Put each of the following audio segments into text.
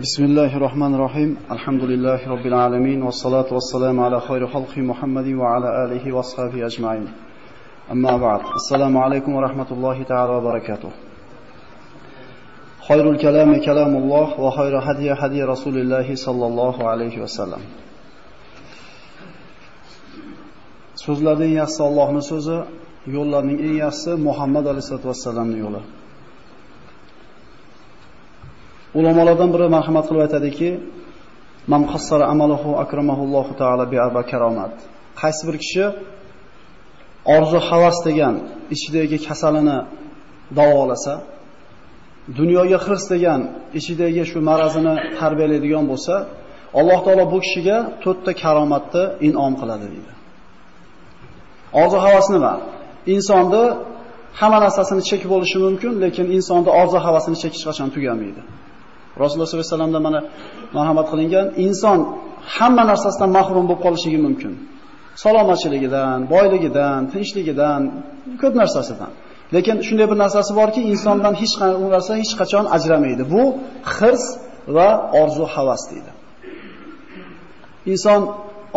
بسم الله الرحمن الرحيم الحمد لله رب العالمين والصلاة والسلام على خير خلق محمد وعلى آله وصحبه أجمعين أما بعد السلام عليكم ورحمة الله تعالى وبركاته خير الكلام كلام الله وخير هدي هدي رسول الله صلى الله عليه وسلم So'zlarning eng yaxshisi Allohning so'zi, yo'llarning eng yaxshisi Muhammad alayhisolatu vasallamning yo'li. Ulamolardan biri marhamat qilib aytadiki, "Man qassara amalahu akramahullohu taala bi arba karomat." Qaysi bir kishi orzu havas degan ichidagi kasalini davolasa, dunyoga hirs degan ichidagi shu marazini tarbiyalaydigan bo'lsa, Alloh taolo bu kishiga to'rtta karomatni in'om qiladi deydi. Orzu havas nima? Insonni hamma narsasini chekib bo'lishi mumkin, lekin insonda orzu havasini chekish qachon tugamaydi. Rasululloh sollallohu alayhi vasallamda mana marhamat qilingan inson hamma narsasidan mahrum bo'lib qolishligi mumkin. Salomatchiligidan, boyligidan, tinchligidan, ko'p narsasidan. Lekin shunday bir narsasi borki, insondan hech qanday narsa hech qachon ajramaydi. Bu hirs va orzu havas deydi. Inson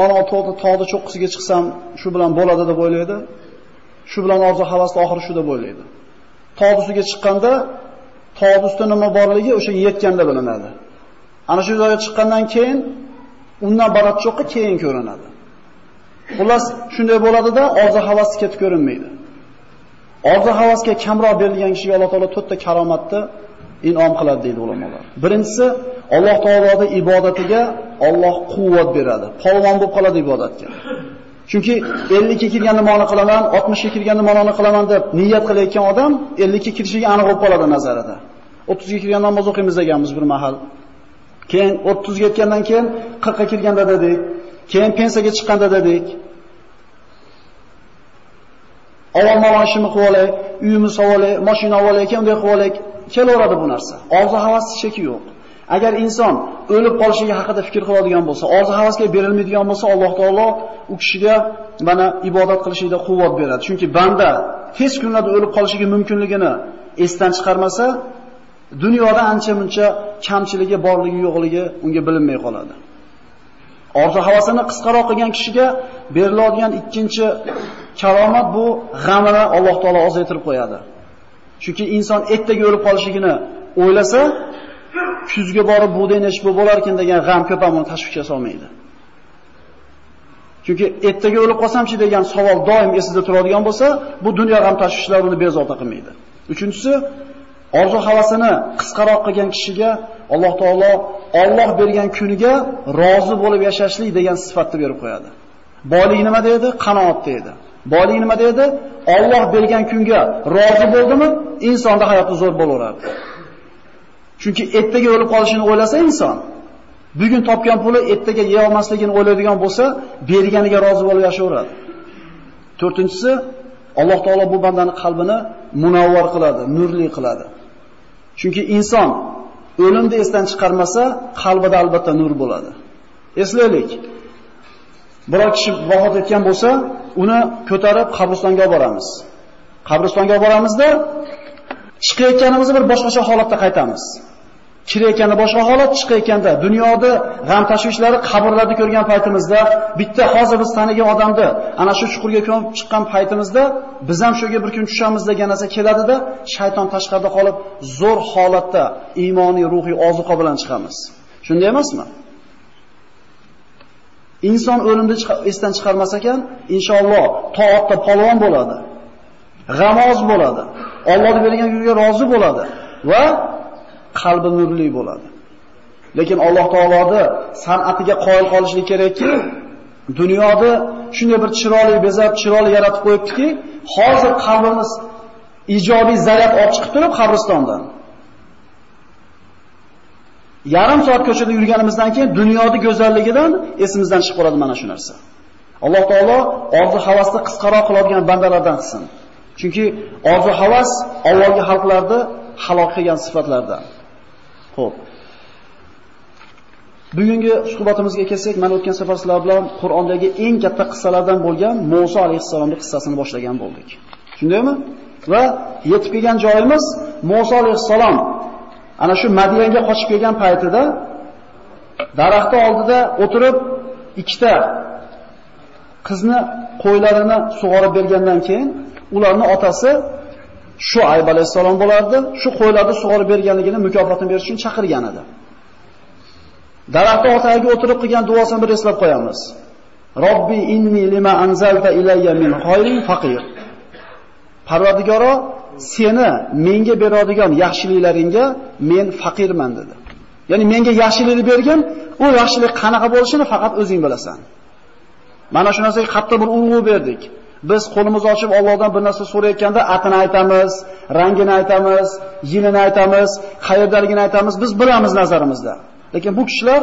ana tog'da tog'da cho'qqisiga chiqsam, shu bilan bo'ladi deb o'ylaydi. Shu bilan orzu havasni oxiri shu deb o'ylaydi. Tog' chiqqanda tog' ustida nima borligi o'sha yetganda bilinadi. Ana shu joyga chiqqandan keyin undan barat cho'qqa keyin ko'rinadi. Xullas shunday bo'ladida orzu havasi ketib ko'rinmaydi. Orzu havasga kamroq berilgan kishiga Alloh taolo to'rtta karomatni in'om qiladi deydi ulamolar. Birinchisi Alloh taoloning ibodatiga Alloh quvvat beradi. Polvon bo'lib qoladi ibodatga. Chunki 50 ga kirganda ma'no qilaman, 60 ga kirganda ma'no qilaman deb niyat qilayotgan odam 50 ga kirishiga aniq bo'lib qoladi nazarida. 30 ga kirganda namoz o'qiymiz deganmiz bir mahal. Keyin 30 ga yetgandan keyin 40 ga kirganda dedik. Keyin pensiyaga chiqqanda dedik. Avval mana qilib olay, uyimni sotib olay, mashina olib olay, unday qilib olay, kelaveradi bu narsa. Orzu havas cheki yo'q. Agar inson o'lib qolishiga haqida fikr qiladigan bo'lsa, orzu havasga berilmaydigan bo'lsa, Alloh taolo u kishiga mana ibodat qilishida quvvat beradi. Chunki banda tez kunlarda o'lib qolishiga mumkinligini esdan chiqarmasa, dunyoda ancha-muncha kamchiligi borligi yo'qligi unga bilinmay qoladi. Orzu havasini qisqaroq qilgan kishiga beriladigan ikkinchi karomat bu g'amini Alloh taolo ozaytirib qo'yadi. Chunki inson ertaga o'lib qolishligini o'ylasa, kuzga borib bug'doy nechib bo'lar ekan degan g'am ko'p ham uni tashvishga solmaydi. Chunki ertaga o'lib qolsamchi degan savol doim esida turadigan bo'lsa, bu dunyo g'am tashvishlari uni bezovta qilmaydi. Uchinchisi, orzu havasini qisqaroq qilgan kishiga Alloh taolo Alloh bergan kuniga rozi bo'lib yashashlik degan sifatni berib qo'yadi. Boylik nima deydi? Qanoat deydi. Boylik nima deydi? Alloh bergan kunga rozi bo'ldimi, insonda hayoti zo'r bo'laveradi. Chunki ertaga o'lib qolishini o'ylasa inson, bugun topgan puli ertaga yeya olmasligini o'ylaydigan bo'lsa, berganiga rozi bo'lib yashayveradi. To'rtinchisi, Alloh taolo bu bandani qalbini munavvar qiladi, nurli qiladi. Chunki inson o'limni esdan chiqarmasa, qalbida albatta nur bo'ladi. Eslaylik. Biror kishi vafot etgan bo'lsa, uni ko'tarib qabristonga olib boramiz. Qabristonga olib boramizda chiqayotganimizni bir boshqacha holatda qaytamiz. Kirayotganda boshqa holat, chiqayotganda dunyoda g'am tashvishlari qabrlarni ko'rgan paytimizda, bitta hozir biz tanigan odamni ana shu chuqurga ko'mib chiqqan paytimizda biz ham shuga bir kun tushamiz degan narsa keladida, shayton tashqarida qolib zo'r holatda iymoniy, ruhiy ozuqa bilan chiqamiz. Shunday emasmi? Inson o'limni esdan chiqarmas ekan, inshaalloh toatda polvon bo'ladi. G'amoz bo'ladi. Alloh bergan yo'lga rozi bo'ladi va qalbi nurli bo'ladi. Lekin Alloh taoloni san'atiga qoyil qolishlik kerakki, dunyoda shunday bir chiroyli bezab, chiroyli yaratib qo'yibdiki, hozir qalbimiz ijobiy zaryad olib chiqib turib qabristondan. Yarim soat ko'chada yurganimizdan keyin dunyoning go'zalligidan esimizdan chiqib qoladi mana shu narsa. Alloh taolo orzu havasni qisqaroq qiladigan bandalardan qilsin. Chunki orzu havas avvalgi xalqlarda halok qilgan sifatlardan. Xo'p. Bugungi suhbatimizga kelsak, men o'tgan safar sizlar bilan Qur'ondagi eng katta qissalardan bo'lgan Musa alayhissalomning qissasini boshlagan bo'ldik. Shundaymi? Va yetib kelgan joyimiz Musa alayhissalom ana shu Madiyanga qochib kelgan paytida Daraxtni oldida o'tirib ikkita qizni qo'ylarini sug'orib bergandan keyin ularning otasi shu Ayb alayhissalom bo'lardi. Shu qo'ylarni sug'orib berganligini mukofotini berish uchun chaqirgan edi. Daraxtni ortiga o'tirib qilgan duosini bir eslab qo'yamiz. Robbi inni lima anzalta ilayya min khayrin faqir. Parvardigoro, seni menga beradigan yaxshiliklaringga men faqirman dedi. Ya'ni menga yaxshilikni bergin, u yaxshilik qanaqa bo'lishini faqat o'zing bilasan. Mana shu narsaga qattiq bir urg'u berdik. Biz qo'limizni ochib Allohdan bir narsa so'rayotganda atini aytamiz, rangini aytamiz, yilini aytamiz, qayerdaligini aytamiz, biz bilamiz nazarimizda. Lekin bu kishilar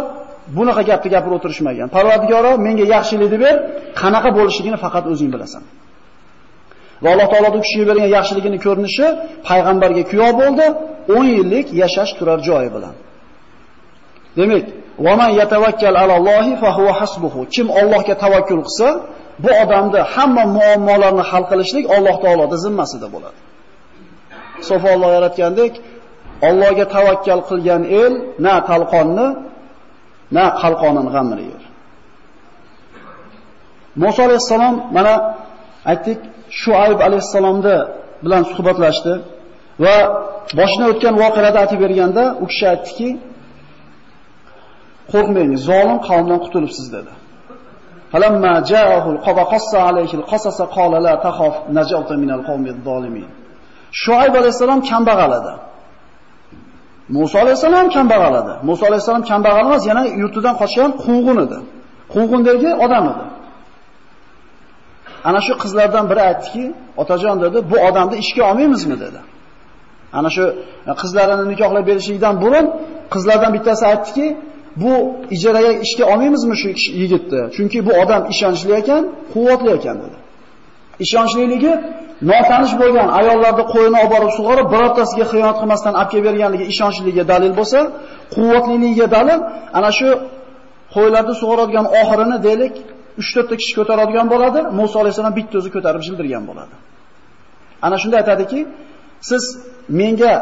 bunaqa gapni gapirib o'tirishmagan. Parvardigoro menga yaxshilikni ber, qanaqa bo'lishligini faqat o'zing bilasan. Va Alloh taolo u kishiga bergan yaxshiligini ko'rinishi payg'ambarga kuyov bo'ldi 10 yillik yashash turar joyi bilan. Demak, "Va man yatawakkal alallohi fa huwa hasbuhu." Kim Allohga tavakkul qilsa, bu odamni hamma muammolarni hal qilishlik Alloh taoloning zimmasida bo'ladi. Sofa Alloh yaratgandek, Allohga tavakkal qilgan el na talqonni, na qalqonin g'amini yer. Musa alayhissalom mana aytdik, Shuayb alayhissalomni bilan suhbatlashdi va boshini o'tgan voqealarni aytib berganda u kishi aytdiki, qo'rqmang, zolim qavmdan qutulibsiz dedi. Falamma ja'ahu qassa alayhi al-qasasa qala la takhaf najawta min al-qawmi adh-dhalimin. Shuayb alayhissalom kambag'al edi. Musa alayhissalom kambag'al edi. Musa alayhissalom kambag'al emas, yana yurtidan qochgan quvg'un edi. Quvg'undagi odam edi. Ana shu qizlardan biri aytdiki, "Otajon" dedi, "Bu odamni ishga olmaymizmi?" dedi. Ana shu qizlarini nikohlab berishlikdan burun qizlardan bittasi aytdiki, "Bu ijaraga ishga olmaymizmi shu yigitni? Chunki bu odam ishonchli ekan, quvvatli ekan" dedi. Ishonchliligi notanish bo'lgan ayollarni qo'yini olib borib sug'orib, birortasiga xiyonat qilmasdan olib kelib berganligi dalil bo'lsa, quvvatliligiga dalil ana shu qo'ylarni sug'oradigan oxirini deylik 3-4 ta kishi ko'taradigan bo'ladi, Musa alayhisalom bitta o'zi ko'tarib jildirgan bo'ladi. Ana shunda aytadiki, siz menga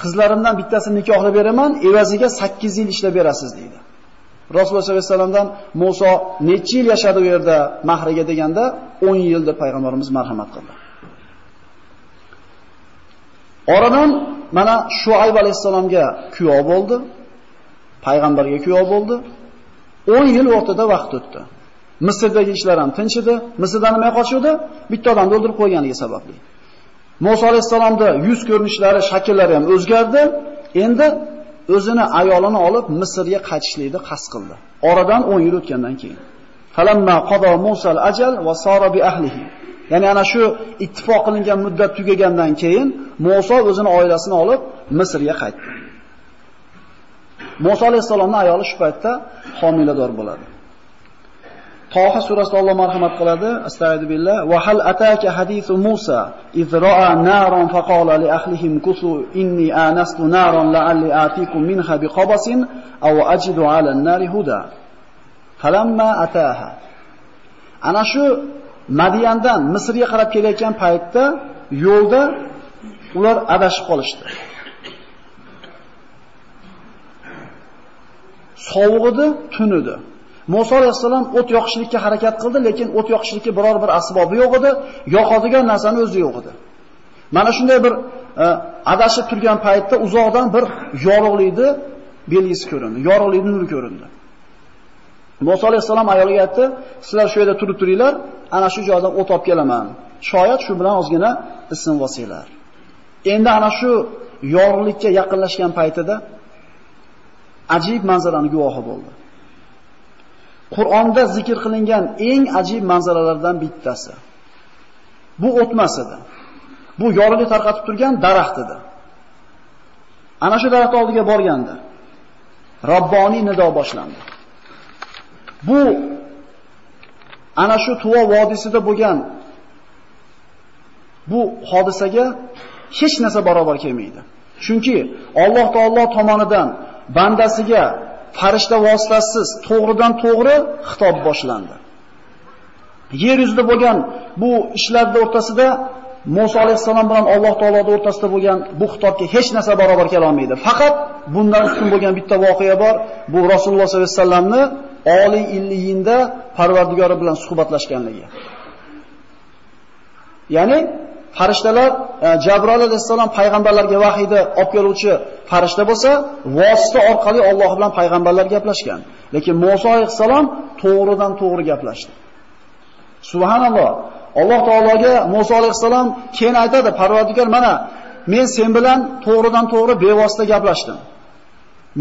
qizlarimdan bittasini nikohlab beraman, evaziga 8 yil ishlab berasiz deydi. Rasululloh sollallohu alayhi vasallamdan Musa necha yil yashadi u yerda mahriga deganda 10 yil deb payg'ambarimiz marhamat qildi. Oradan mana Shuayb alayhisalomga kuyov bo'ldi, payg'ambarga kuyov bo'ldi. 10 yil o'rtada vaqt o'tdi. Misrdagi ishlar ham tinch edi. Misrdan nima qochuvdi? Bitta odamni o'ldirib qo'yganiga sababli. Musa alayhisalomda yuz ko'rinishlari, shakllari ham o'zgardi. Endi o'zini ayolini olib Misrga qaytishlikni qasd qildi. Oradan 10 yil o'tgandan keyin. Falamma qada Musa al-ajal va sara bi ahlihi. Ya'ni ana shu ittifoq qilingan muddat tugagandan keyin Musa o'zini oilasini olib Misrga qaytdi. Musa alayhisalomning ayoli shu paytda homilador bo'ladi. Toha surasida Alloh marhamat qiladi. Astagfirullah. billah. Va hal ataka hadithu Musa iz ra'a naran faqala li ahlihim kusu inni anastu naran la'alli atikum minha biqabasin aw ajidu 'ala an-nari huda. Falamma ataha. Ana shu Madiyandan Misrga qarab kelayotgan paytda yo'lda ular adashib qolishdi. Sovuq edi, tun edi. Musa alayhissalom o't yoqishlikka harakat qildi, lekin o't yoqishlikka biror bir asbobi yo'q edi, yoqadigan narsani o'zi yo'q edi. Mana shunday bir e, adashib turgan paytda uzoqdan bir yorug'likni belgisi ko'rindi, yorug'likning nuri ko'rindi. Musa alayhissalom ayolga aytdi, "Sizlar shu yerda turib turinglar, ana shu joydan o't olib kelaman. Shoyat shu bilan ozgina isin vosinglar." Endi ana shu yorug'likka yaqinlashgan paytida ajib manzarani guvohi bo'ldi. Qur'onda zikr qilingan eng ajib manzaralardan bittasi. Bu o'tmas edi. Bu yorug'i tarqatib turgan daraxt edi. Ana shu daraxt oldiga borganda Robboniy nido boshlandi. Bu ana shu Tuvo vodiysida bo'lgan bu hodisaga hech narsa barobar kelmaydi. Chunki Alloh taolo tomonidan bandasiga farishta vositasiz to'g'ridan to'g'ri xitob boshlandi. Yer yuzida bo'lgan bu ishlarning o'rtasida Musa alayhissalom bilan Alloh taoloning o'rtasida bo'lgan bu xitobga hech narsa barobar kela olmaydi. Faqat bundan ustun bo'lgan bitta voqea bor. Bu Rasululloh sollallohu alayhi vasallamni oliy illiyinda Parvardigori bilan suhbatlashganligi. Ya'ni farishtalar e, Jabroil alayhissalom payg'ambarlarga vahiyni olib keluvchi farishta bo'lsa, vosita orqali Alloh bilan payg'ambarlar gaplashgan. Lekin Musa alayhissalom to'g'ridan to'g'ri gaplashdi. Subhanalloh. Alloh taologa Musa alayhissalom keyin aytadi, Parvardigor, mana men sen bilan to'g'ridan to'g'ri bevosita gaplashdim.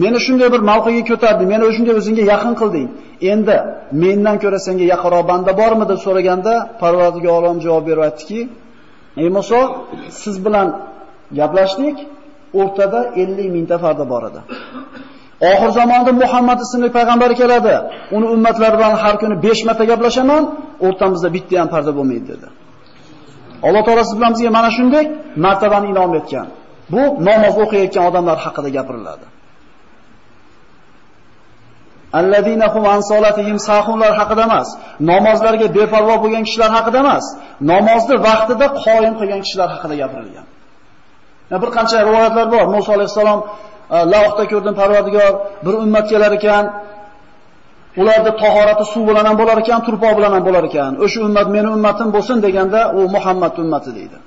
Meni shunday bir mavqiga ko'tarding, meni shunday o'zingga yaqin qilding. Endi mendan ko'ra senga yaqinroq banda bormi deb so'raganda Parvardigor olam javob berib aytdiki, "Ey Musa, siz bilan gaplashdik, o'rtada 50 mingta farda bor edi. Oxir zamonda Muhammad ismli payg'ambar keladi. Uni ummatlari bilan har kuni 5 marta gaplashaman, o'rtamizda bitta ham farda bo'lmaydi" dedi. Alloh taolosi bilan bizga mana shunday martabani inom etgan. Bu namoz o'qiyotgan odamlar haqida gapiriladi. Alladina hum an solatihim sahunlar haqida emas, namozlarga beparvo bo'lgan kishilar haqida emas, namozni vaqtida qoyim qilgan kishilar haqida gapirilgan. Bir qancha rivoyatlar bor. Musa alayhisalom e, lavhda ko'rdim Parvardigor bir ummat kelar ekan, ularda tahorati suv bilan ham bo'lar ekan, turpoq bilan ham bo'lar ekan. O'sha ummat meni ummatim bo'lsin deganda u Muhammad ummati deydi.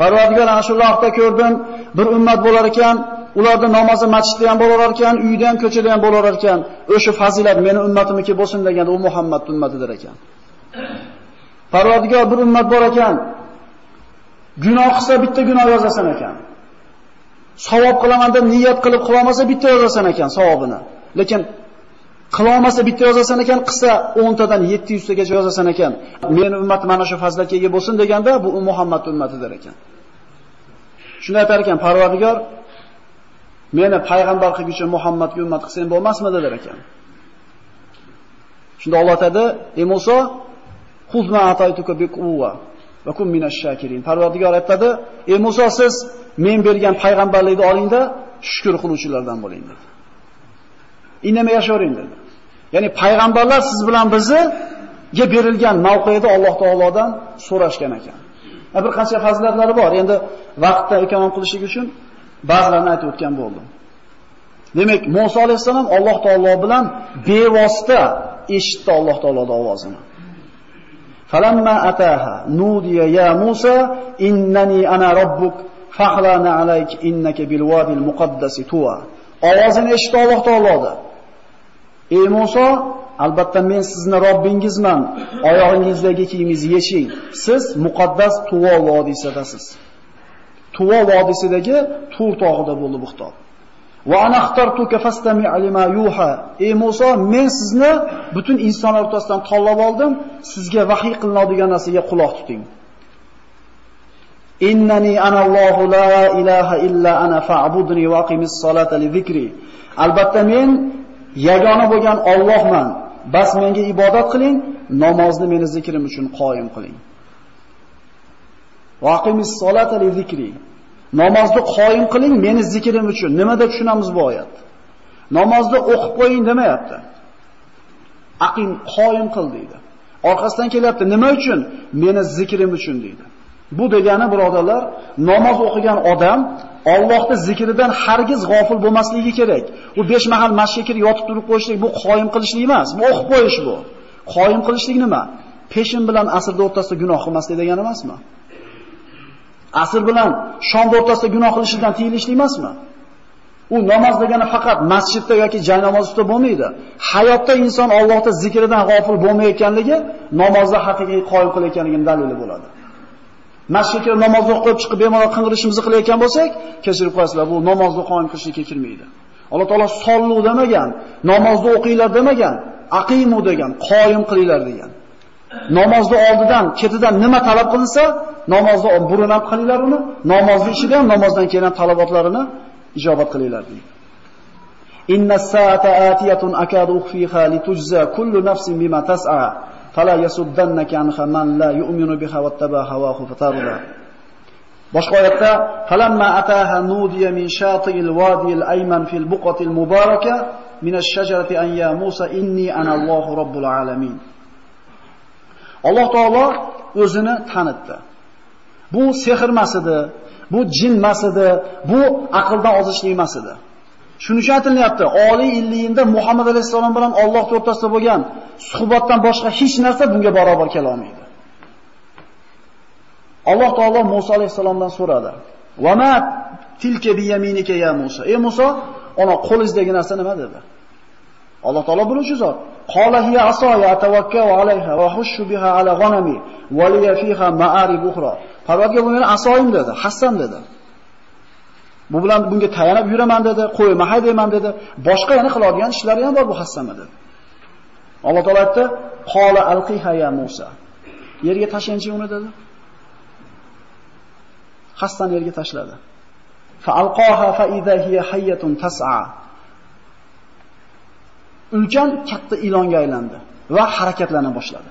Parvardigor ana shu lavhda ko'rdim, bir ummat bo'lar ekan, ularda namozi masjidda ham bo'lar ekan, uyda ham, ko'chada ham bo'lar ekan. O'sha fazilat meni ummatimniki bo'lsin deganda u Muhammad ummatidir ekan. Parvardigor bir ummat bor ekan. Gunoh qilsa bitta gunoh yozasan ekan. Savob qilaman deb niyat qilib qilolmasa bitta yozasan ekan savobini. Lekin qilolmasa bitta yozasan ekan, qilsa 10 tadan 700 tagacha yozasan ekan. Meni ummatim mana shu fazilatga ega bo'lsin deganda bu Muhammad ummatidir ekan. Shunda aytar ekan Parvardigor meni payg'ambar qilguchi Muhammadga ummat qilsang bo'lmasmidi der ekan. Shunda Alloh aytadi: "Ey Musa, xuz ma ataytuka biquwa va kun minash shakirin." Parvardigor aytadi: "Ey Musa, siz men bergan payg'ambarlikni olingda shukr qiluvchilardan bo'ling" dedi. Indamay yashoring dedi. Ya'ni payg'ambarlar siz bilan bizga berilgan mavqeda Alloh taolodan so'rashgan ekan. Bir qancha fazilatlari bor. Endi vaqtda ikamon qilishlik uchun ba'zilarini aytib o'tgan bo'ldim. Demak, Musa alayhisalom Alloh taolo bilan bevosita eshitdi Alloh taoloning ovozini. Falamma ataha nudiya ya Musa innani ana robbuk fahlana alayk innaka bil muqaddasi tuwa. Ovozini eshitdi Alloh taolodi. Ey Musa, albatta men sizni Robbingizman. Oyog'ingizdagi kiyimingizni yeching. Siz muqaddas Tuvo vodiysidasiz. Tuva vodiysidagi Tur tog'ida bo'ldi bu xitob. Va ana xtartuka fastami' lima yuha. Ey Musa, men sizni butun insonlar o'rtasidan tanlab oldim, sizga vahiy qilinadigan narsaga quloq tuting. Innani anallohu la ilaha illa ana fa'budni va aqimis solata li zikri. Albatta men yagona bo'lgan Allohman. Bas menga ibodat qiling, namozni meni zikrim uchun qoyim qiling. Vaqimis solata li zikri. Namozni qoyim qiling meni zikrim uchun. Nimada tushunamiz bu oyat? Namozni o'qib qo'ying demayapti. Aqim qoyim qil deydi. Orqasidan kelyapti. Nima uchun? Meni zikrim uchun deydi. Bu degani birodarlar, namoz o'qigan odam Allohning zikridan hargiz g'ofil bo'lmasligi kerak. U 5 mahal masjidga kirib yotib turib qo'yishlik bu qoyim qilishlik emas, bu o'qib qo'yish bu. Qoyim qilishlik nima? Peshin bilan asrda o'rtasida gunoh qilmaslik degani emasmi? Asr bilan shom o'rtasida gunoh qilishdan tiyilishli emasmi? U namoz degani faqat masjidda yoki joy namozida bo'lmaydi. Hayotda inson Allohning zikridan g'ofil bo'lmayotganligi namozda haqiqiy qoyim qilayotganligining dalili bo'ladi. Masjidga namoz o'qib chiqib bemalol qing'irishimizni qilayotgan bo'lsak, kechirib qo'yasizlar, bu namozni qoyim qilishga kirmaydi. Alloh taolo sollu demagan, namozni o'qinglar demagan, aqimu degan, qoyim qilinglar degan. Namozni oldidan, ketidan nima talab qilinsa, namozni burun ham qilinglar uni, namozni ichida ham namozdan keyin talabotlarini ijobat qilinglar deydi. Inna sa'ata atiyatun akadu ukhfiha litujza kullu nafsin bima tas'a fala yasuddannaka anha man la yu'minu biha wattaba hawahu fatarda. Boshqa oyatda falamma ataha nudiya min shati'il wadiyil ayman fil buqatil mubaraka min ash-shajarati an ya Musa inni ana Allahu robbul alamin. Alloh taolo o'zini tanitdi. Bu sehr emas edi, bu jin emas edi, bu aqldan ozishlik emas edi. Shuning uchun aytilyapti, oliy illiyinda Muhammad alayhisalom bilan Alloh o'rtasida bo'lgan suhbatdan boshqa hech narsa bunga barobar kela olmaydi. Alloh taolo Musa alayhisalomdan so'radi: "Va ma tilka bi yaminika ya Musa?" Ey Musa, ona qo'lingizdagi narsa nima dedi? Alloh taolo biluvchi zot. Qala hiya asoya atawakkau alayha va hushu biha ala ghanami va liya fiha ma'arib ukhra. Parvarga bu meni asoyim dedi, hassam dedi. Bu bilan bunga tayanib yuraman dedi, qo'yma haydayman dedi. Boshqa yana qiladigan ishlari ham bor bu hassama dedi. Alloh taolo aytdi: "Qala alqiha ya Musa." Yerga tashlanchi uni dedi. Hassan yerga tashladi. Fa alqaha fa idha hiya hayyatun tas'a. Ulkan katta ilonga aylandi va harakatlana boshladi.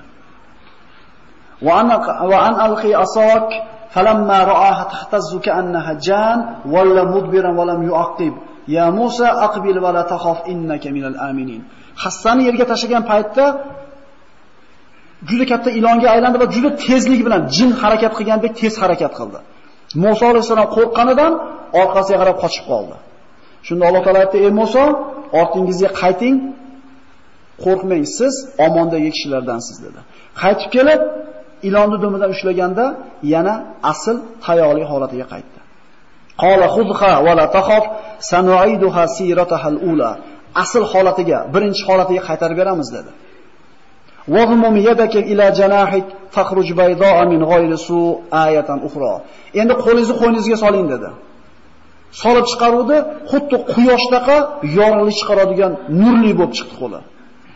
Va ana wa an alqi asak falamma ra'aha tahtazzu ka'annaha jan walla mudbiran wa lam yu'aqib. Ya Musa aqbil va la takhaf innaka minal aminin. Hassani yerga tashlagan paytda juda katta ilonga aylandi va juda tezlik bilan jin harakat qilgandek tez harakat qildi. Musa alayhisalom qo'rqqanidan orqasiga qarab qochib qoldi. Shunda Alloh taolay aytdi: "Ey Musa, ortingizga qayting, qo'rqmang, siz omondagi kishilardansiz" dedi. Qaytib kelib, ilonni dumidan ushlaganda yana asl tayoqli holatiga qaytdi. Qala khudha va la takhaf sanu'iduha sirataha al-ula. Asl holatiga, birinchi holatiga qaytarib beramiz dedi. Wazmum yadaka ila janahik takhruj bayda'a min ghayri su ayatan ukhra. Endi qo'lingizni qo'yningizga soling dedi. Solib chiqaruvdi, xuddi quyoshdaqa yorug'lik chiqaradigan nurli bo'lib chiqdi qo'li.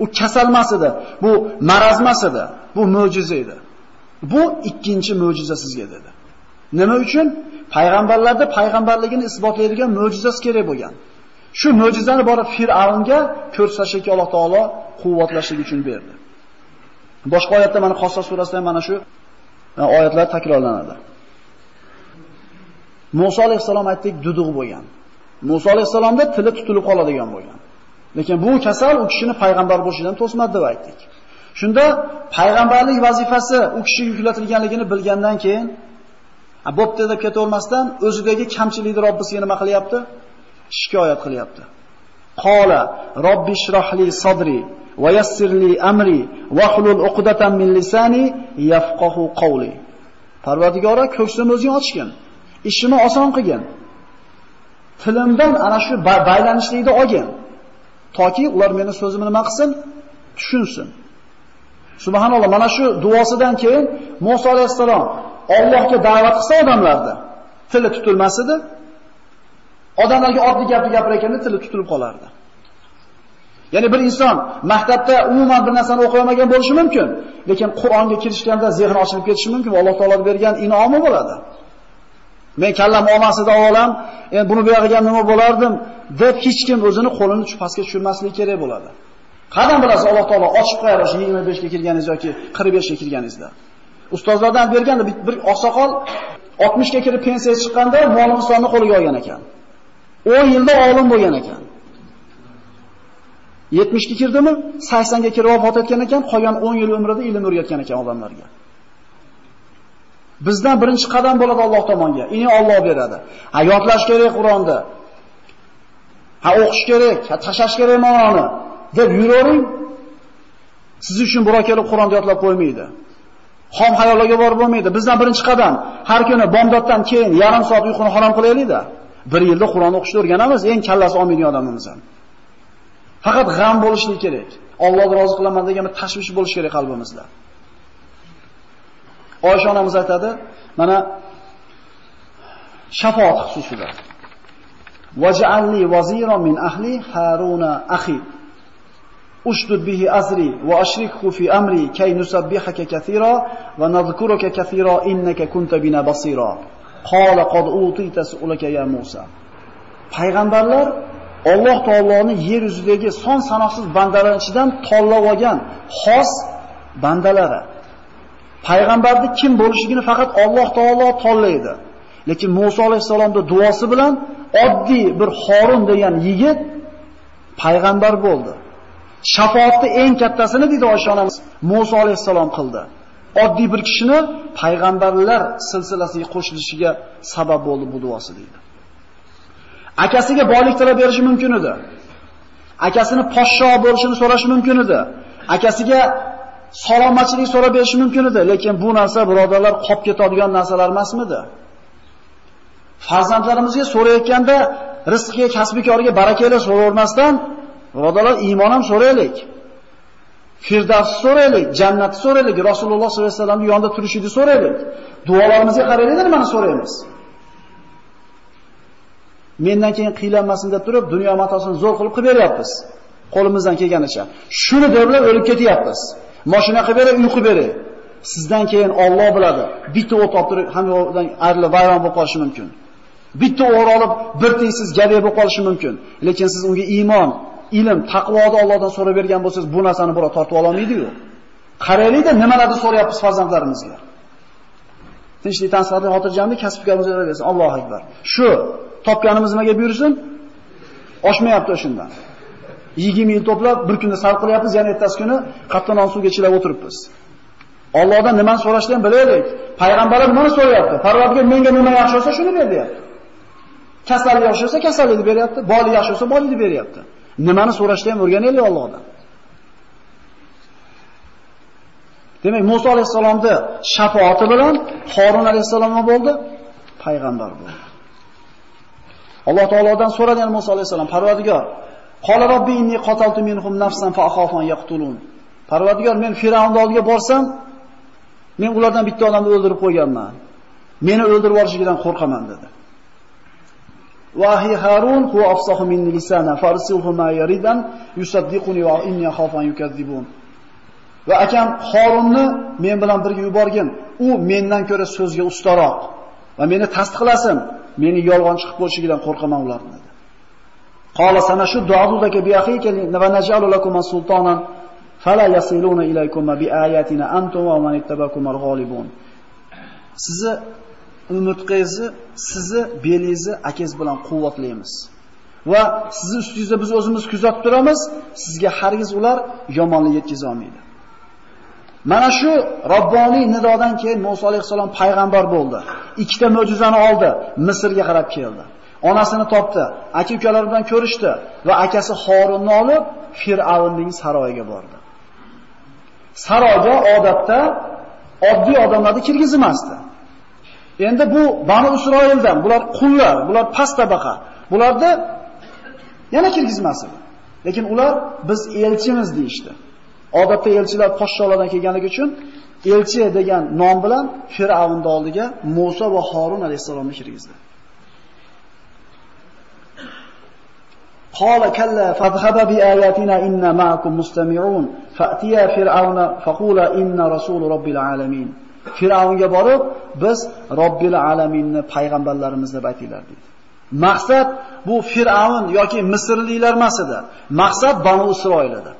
U kasalmas edi, bu marazmas edi, bu mo'jiza edi. Bu ikkinchi mo'jiza sizga dedi. Nima uchun? Payg'ambarlarda payg'ambarligini isbotlaydigan mo'jizasi kerak bo'lgan. Shu mo'jizani borib Fir'avnga ko'rsatishga Alloh taolo quvvatlashlik uchun berdi. Boshqa oyatda mana Qasas surasida mana shu e, oyatlar takrorlanadi. Musa alayhisalom aytdik duduq bo'lgan. Musa alayhisalomda tili tutilib qoladigan bo'lgan. Lekin bu kasal u kishini payg'ambar bo'lishidan to'smadi deb aytdik. Shunda payg'ambarlik vazifasi u kishiga yuklatilganligini bilgandan keyin bo'pti deb ketavermasdan o'zidagi kamchilikni Robbisiga nima qilyapti? Shikoyat qilyapti. Qola robbi shrohli sadri va yassirli amri va hlul uqdatan min lisani yafqahu qawli. Parvardigora ko'ksimni o'zing ochgin. Ishimni oson qilgin. Tilimdan ana shu baylanishlikni olgin. Toki ular meni so'zimni nima qilsin? Tushunsin. Subhanalloh, mana shu duosidan keyin Musa alayhisalom Allohga da'vat qilsa odamlarda tili tutilmas edi. Odamlarga oddiy gapni gapirayotganda tili tutilib qolardi. Ya'ni bir inson maktabda umuman bir narsani o'qiyolmagan bo'lishi mumkin, lekin Qur'onga kirishganda zehni ochilib ketishi mumkin va Alloh taolodan bergan inomi bo'ladi. Men kallam olmasida olam, endi buni bu yog'iga nima bo'lardim deb hech kim o'zini qo'lini pastga tushirmasligi kerak bo'ladi. Qadam bilasiz Alloh taolo ochib qo'yar o'sha 25 ga kirganingiz yoki 45 ga kirganingizda. Ustozlardan berganda bir oqsoqol 60 ga kirib pensiyaga chiqqanda mol-mulkni qo'liga olgan ekan. 10 yilda olim bo'lgan ekan. 70 ga kirdimi? 80 ga kirib vafot etgan ekan, qolgan 10 yil umrida ilm o'rgatgan ekan odamlarga. Bizdan birinchi qadam bo'ladi Alloh tomonga. Ini Alloh beradi. Ha yodlash kerak Qur'onni. Ha o'qish kerak, ha tashlash kerak ma'noni deb yuravering. Siz uchun birov kelib Qur'onni yodlab qo'ymaydi. Xom xayollarga borib bo'lmaydi. Bizdan birinchi qadam har kuni bomdoddan keyin yarim soat uyquni harom qilaylik-da. Bir yilda Qur'on o'qishni o'rganamiz, eng kallasi olmaydigan odamimiz ham. Faqat g'am bo'lishi kerak. Allohni rozi qilaman degan bir tashvish bo'lishi kerak qalbimizda. Oysha onamiz aytadi, mana shafaat xususida. Waj'alni waziran min ahli Haruna akhi. Ushdud bihi azri va ashrikhu fi amri kay nusabbihaka katira va nadhkuruka katira innaka kunta bina basira. Qala qad utita su'laka ya Musa. Payg'ambarlar Alloh taoloning yer yuzidagi son sanoqsiz bandalar ichidan tanlab olgan xos bandalari. Payg'ambarning kim bo'lishligini faqat Alloh taolo tanlaydi. Lekin Musa alayhisolamning duosi bilan oddiy bir Xorun degan yigit payg'ambar bo'ldi. Shafoatni eng kattasini dedi Oysha onamiz Musa alayhisalom qildi. oddiy bir kishini payg'ambarlar silsilasiga qo'shilishiga sabab bo'ldi bu duosi deydi. Akasiga boylik talab berishi mumkin edi. Akasini poshsho bo'lishini so'rashi mumkin edi. Akasiga salomatchilik so'rab berishi mumkin edi, lekin bu narsa birodarlar qolib ketadigan narsalar emasmidi? Farzandlarimizga so'rayotganda rizqiga, kasbikoriga barakali so'ravermasdan, birodarlar iymon ham so'raylik. Firdavs so'raylik, jannatni so'raylik, Rasululloh sollallohu alayhi vasallamning yonida turishini so'raylik. Duolarimizga qaraylik, nimani so'raymiz? Mendan keyin qiylanmasin deb turib, dunyo matosini zo'r qilib qilib beryapmiz. Qo'limizdan kelganicha. Shuni deb o'lib ketyapmiz. Mashina qilib beray, uyqu qilib beray. Sizdan keyin Alloh biladi. Bitta o't olib turib, hammadan ayrilib vayron bo'lib qolishi mumkin. Bitta o'g'ri olib, bir tengsiz gadoy bo'lib qolishi mumkin. Lekin siz unga iymon, ilm, taqvoni Allohdan so'rab bergan bo'lsangiz, bu narsani birov tortib ola olmaydi-ku. Qaraylik-da, nimalarni so'rayapmiz farzandlarimizga. Tinchlik, tansiqlik, xotirjamlik kasb-korimizga bersin. Allohu akbar. Shu topganimiz nimaga buyursin? Oshmayapti o'shundan. 20 yil to'plab bir kunda sarf qilyapmiz, yana ertasi kuni qattiq suvga chilab o'tiribmiz. Allohdan nimani so'rashni ham bilaylik. Payg'ambarlar nimani so'rayapti? Parvardigor menga nima yaxshi bo'lsa, shuni ber deyapti. Kasallik yaxshi bo'lsa, kasallikni beryapti, boylik yaxshi bo'lsa, boylikni beryapti. Nimani so'rashni ham o'rganaylik Allohdan. Demak, Musa alayhisalomni shafoati bilan Harun alayhisalom bo'ldi? Payg'ambar bo'ldi. Alloh taolodan so'radi Musa alayhisalom, Parvardigor, Qala robbi inni qataltu minhum nafsan fa akhafan yaqtulun. Parvardigor, men Firavn oldiga borsam, men ulardan bitta odamni o'ldirib qo'yganman. Meni o'ldirib yuborishidan qo'rqaman dedi. Va Harun huwa afsahu minni lisana farsilhu ma yaridan yusaddiquni va inni akhafan yukazzibun. Va akam Harunni men bilan birga yuborgin. U mendan ko'ra so'zga ustaroq va meni tasdiqlasin. Meni yolg'on chiqib qo'yishidan qo'rqaman ulardan. Dedi. Qala shu adudaka bi akhika va naj'alu lakum sultanan fala yasiluna ilaykum bi ayatina antum va man ittabakum al-ghalibun. Sizni umurtqangizni, sizni belingizni akangiz bilan quvvatlaymiz. Va sizni ustingizda biz o'zimiz kuzatib turamiz, sizga hargiz ular yomonlik yetkaza olmaydi. Mana shu Robboniy nidodan keyin Musa alayhissalom payg'ambar bo'ldi. Ikkita mo'jizani oldi, Misrga qarab keldi. Onasini topdi, aka-ukalar bilan ko'rishdi va akasi Xorunni olib Fir'avnning saroyiga bordi. Saroyga odatda oddiy odamlarni kirgizmasdi. Endi bu Bani Isroildan, bular qullar, bular past tabaqa. Bularni yana kirgizmasdi. Lekin ular biz elchimiz deyishdi. Odatda elchilar poshsholardan kelganligi uchun elchi degan nom bilan Fir'avn oldiga Musa va Harun alayhisalomni kirgizdi. قال كلا فاذهبا بآياتنا إنا معكم مستمعون فأتيا فرعون فقولا إن رسول رب العالمين Firavunga borib, biz Robbil alaminni payg'ambarlarimiz deb aytinglar dedi. Maqsad bu Firavun yoki Misrliklar emas edi. Maqsad Banu Isroil edi.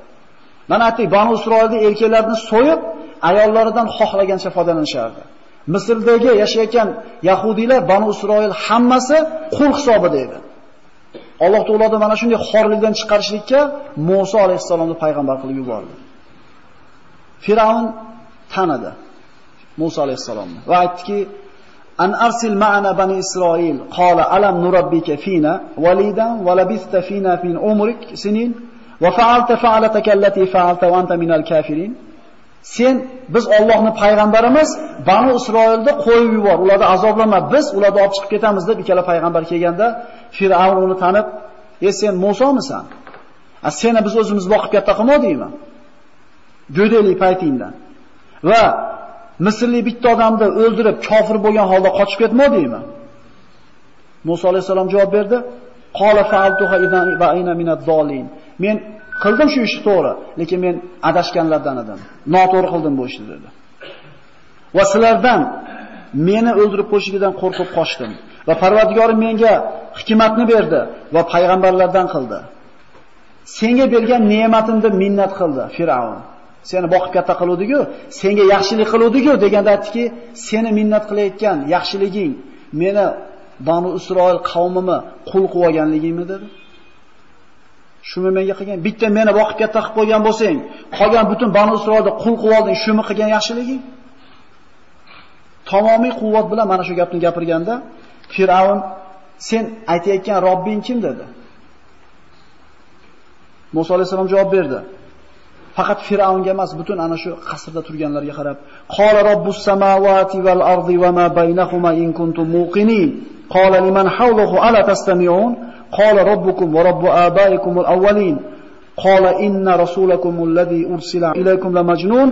Mana aytdik, Banu Isroilda erkaklarni so'yib, ayollaridan xohlagancha foydalanishardi. Misrdagi yashayotgan yahudiylar Banu Isroil hammasi qul hisobida edi. Alloh taolada mana shunday xorlikdan chiqarishlikka Musa alayhisalomni payg'ambar qilib yubordi. Firavn tanidi Musa alayhisalomni va aytdiki: "An arsil ma'ana bani Isroil. Qala alam nurabbika fina walidan va labista fina fin umrik sinin va fa'alta fa'alataka allati fa'alta wa anta minal kafirin." Sen biz Allohning payg'ambarimiz, Banu Isroilni qo'yib yubor, ularni azoblama, biz ularni olib chiqib ketamiz deb ikkala payg'ambar kelganda Fir'avn uni tanib, "Ey sen Musomisan? A seni biz o'zimiz boqib katta qilmadikmi? Go'daylik paytingdan." Va Misrli bitta odamni o'ldirib, kofir bo'lgan holda qochib ketmadikmi? Musa alayhisalom javob berdi: "Qala fa'altuha idan va ayna minad dolin." Men qildim shu ishni to'g'ri, lekin men adashganlardan edim. Noto'g'ri qildim bu ishni dedi. Va sizlardan meni o'ldirib qo'yishidan qo'rqib qochdim. Va Parvardigorim menga hikmatni berdi va payg'ambarlardan qildi. Senga bergan ne'matimni minnat qildi Firavun. Seni boqib katta qiluvdi-ku, senga yaxshilik qiluvdi-ku deganda aytdiki, seni minnat qilayotgan yaxshiliging meni Banu Isroil qavmimi qul qilib olganligingmi dedi. Shuni menga qilgan, bitta meni boqib taqib qo'ygan bo'lsang, qolgan butun Banu Isroilni qul qilib olding, shuni qilgan yaxshiliging? tamomiy quvvat bilan mana shu gapni gapirganda Fir'avn sen aytayotgan Robbing kim dedi. Musa alayhisalom javob berdi. Faqat Fir'avnga emas, butun ana shu qasrda turganlarga qarab, "Qala robbus samawati val ardi va ma baynahuma in kuntum muqinin." Qala liman hawlahu ala tastami'un? Qala robbukum va robbu abaikumul awwalin. Qala inna rasulakum alladhi ursila ilaykum la majnun.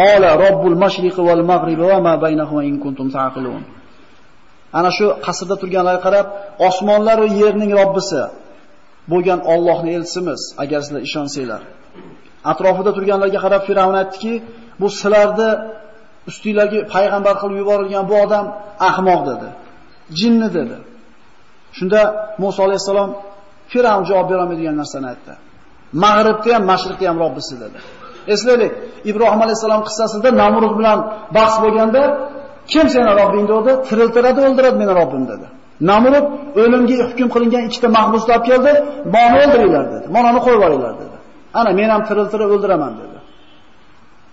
Qala robbul mashriqi val maghribi va ma baynahuma in kuntum ta'qilun. Ana shu qasrda turganlarga qarab, osmonlar va yerning Robbisi bo'lgan Allohni elchimiz, agar sizlar ishonsanglar. Atrofida turganlarga qarab Firavn aytdiki, bu sizlarni ustinglarga payg'ambar qilib yuborilgan bu odam ahmoq dedi. Jinni dedi. Shunda Musa alayhisalom Firavn javob bera olmaydigan narsani aytdi. Mag'ribda ham, mashriqda ham Robbisi dedi. Eslaylik, Ibrohim alayhisalom qissasida Namrud bilan bahs bo'lganda kim seni Robbing dedi? Tiriltiradi, o'ldiradi meni Robbim dedi. Namrud o'limga hukm qilingan ikkita mahbusni olib keldi, "Meni o'ldiringlar" dedi. "Monani qo'yib yuboringlar" dedi. Ana men ham tiriltirib o'ldiraman dedi.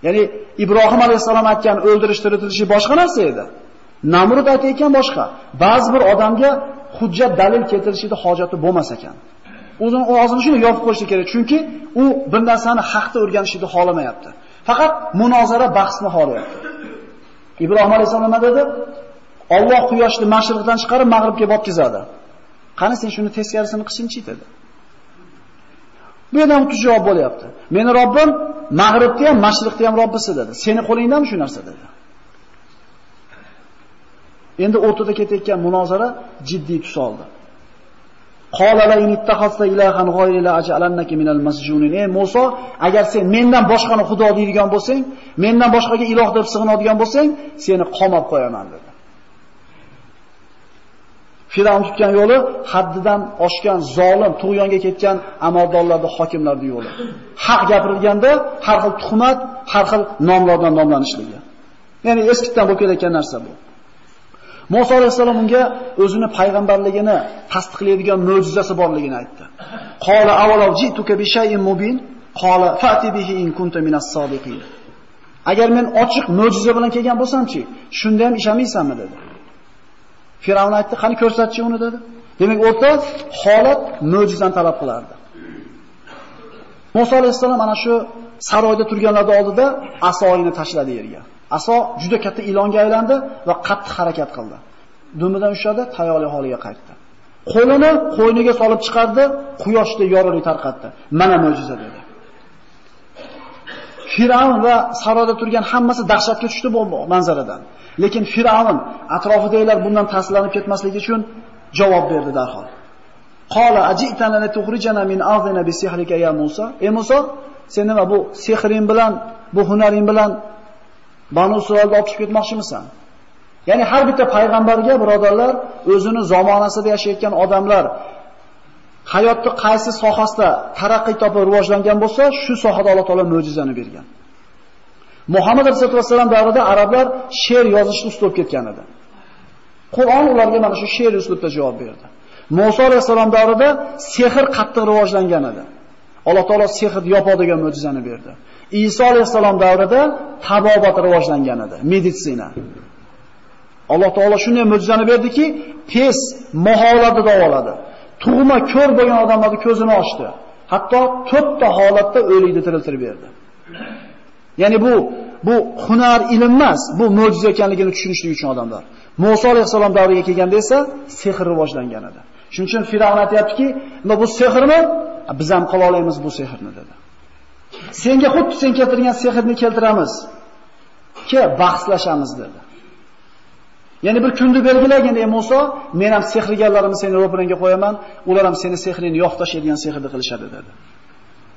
Ya'ni Ibrohim alayhisalom aytgan o'ldirish tiriltirishi boshqa narsa edi. Namrud aytayotgan boshqa. Ba'zi bir odamga hujjat dalil keltirishida hojati bo'lmas ekan. O'zini og'zini shuni yopib qo'yishi kerak, chunki u bir narsani haqda o'rganishni xohlamayapti. Faqat munozara bahsni xohlayapti. Ibrohim alayhisalom nima dedi? Alloh quyoshni mashriqdan chiqarib mag'ribga botkizadi. Qani sen shuni teskarisini qilshinchi dedi. Bu yerdan o'tib javob bo'lyapti. Meni Robbim mag'ribni ham, mashriqni ham Robbisi dedi. Seni qo'lingdami shu narsa dedi. Endi o'rtada ketayotgan munozara jiddiy tus oldi. Qolala la ilahan ghayri la aj'alannaka minal masjunin. Ey Musa, agar sen mendan boshqani xudo deydigan bo'lsang, mendan boshqaga iloh deb sig'inadigan bo'lsang, seni qamab qo'yaman dedi. Firavn tutgan yo'li haddidan oshgan zolim, tug'yonga ketgan amaldorlarning hokimlarning yo'li. Haq gapirilganda har xil tuhmat, har xil nomlardan nomlanishligi. Ya'ni eskitdan bo'lib kelayotgan narsa bu. Musa alayhissalom unga o'zini payg'ambarligini tasdiqlaydigan mo'jizasi borligini aytdi. Qala avvalo jituka bi shay'in mubin, qala fa'ti bihi in kunta minas sodiqin. Agar men ochiq mo'jiza bilan kelgan bo'lsam-chi, shunda ham ishamaysanmi dedi. Firavn aytdi, "Qani ko'rsatchi uni" dedi. Demak, o'rta holat mo'jizani talab qilardi. Musa alayhissalom ana shu saroyda turganlarning oldida asoyini tashladi yerga. Aso juda katta ilonga aylandi va qattiq harakat qildi. Dumidan ushladi, tayyorli holiga qaytdi. Qo'lini qo'yniga solib chiqardi, quyoshda yorug'lik tarqatdi. Mana mo'jiza dedi. Firavn va saroyda turgan hammasi dahshatga tushdi bu manzaradan. Lekin Firavn atrofidagilar bundan ta'sirlanib ketmasligi uchun javob berdi darhol. Qala ajitana la tukhrijana min ardina bi sihrika ya Musa? Ey Musa, sen nima bu sehring bilan, bu hunaring bilan Banu Isroilni olib chiqib ketmoqchimisan? Ya'ni har bitta payg'ambarga birodarlar o'zini zamonasida yashayotgan odamlar hayotni qaysi sohasida taraqqiy topib rivojlangan bo'lsa, shu sohada Alloh taolo mo'jizani bergan. Muhammad rasululloh vasallam davrida arablar she'r yozishni ustib ketgan edi. Qur'on ularga mana shu she'r uslubida javob berdi. Musa alayhisalom davrida sehr qattiq rivojlangan edi. Alloh taolo sehrni yopadigan mo'jizani berdi. Iso alayhissalom davrida tabobat rivojlangan edi, meditsina. Alloh taolo shunday mo'jizani berdiki, tez maholada davoladi. Tug'ma ko'r bo'lgan odamlarning ko'zini ochdi. Hatto to'rtta holatda o'likni tiriltirib berdi. Ya'ni bu bu hunar ilm emas, bu mo'jiza ekanligini tushunishlik uchun odamlar. Musa alayhissalom davriga kelganda esa sehr rivojlangan edi. Shuning uchun Firavn aytayaptiki, bu sehrmi? Biz ham qila olamiz bu sehrni dedi. Senga xuddi sen keltirgan sehrni keltiramiz. Ke bahslashamiz dedi. Ya'ni bir kunni belgilagin ey Musa, men ham sehrgarlarimni seni ro'piringga qo'yaman, ular ham seni sehrini yoqtashadigan sehrni qilishadi dedi.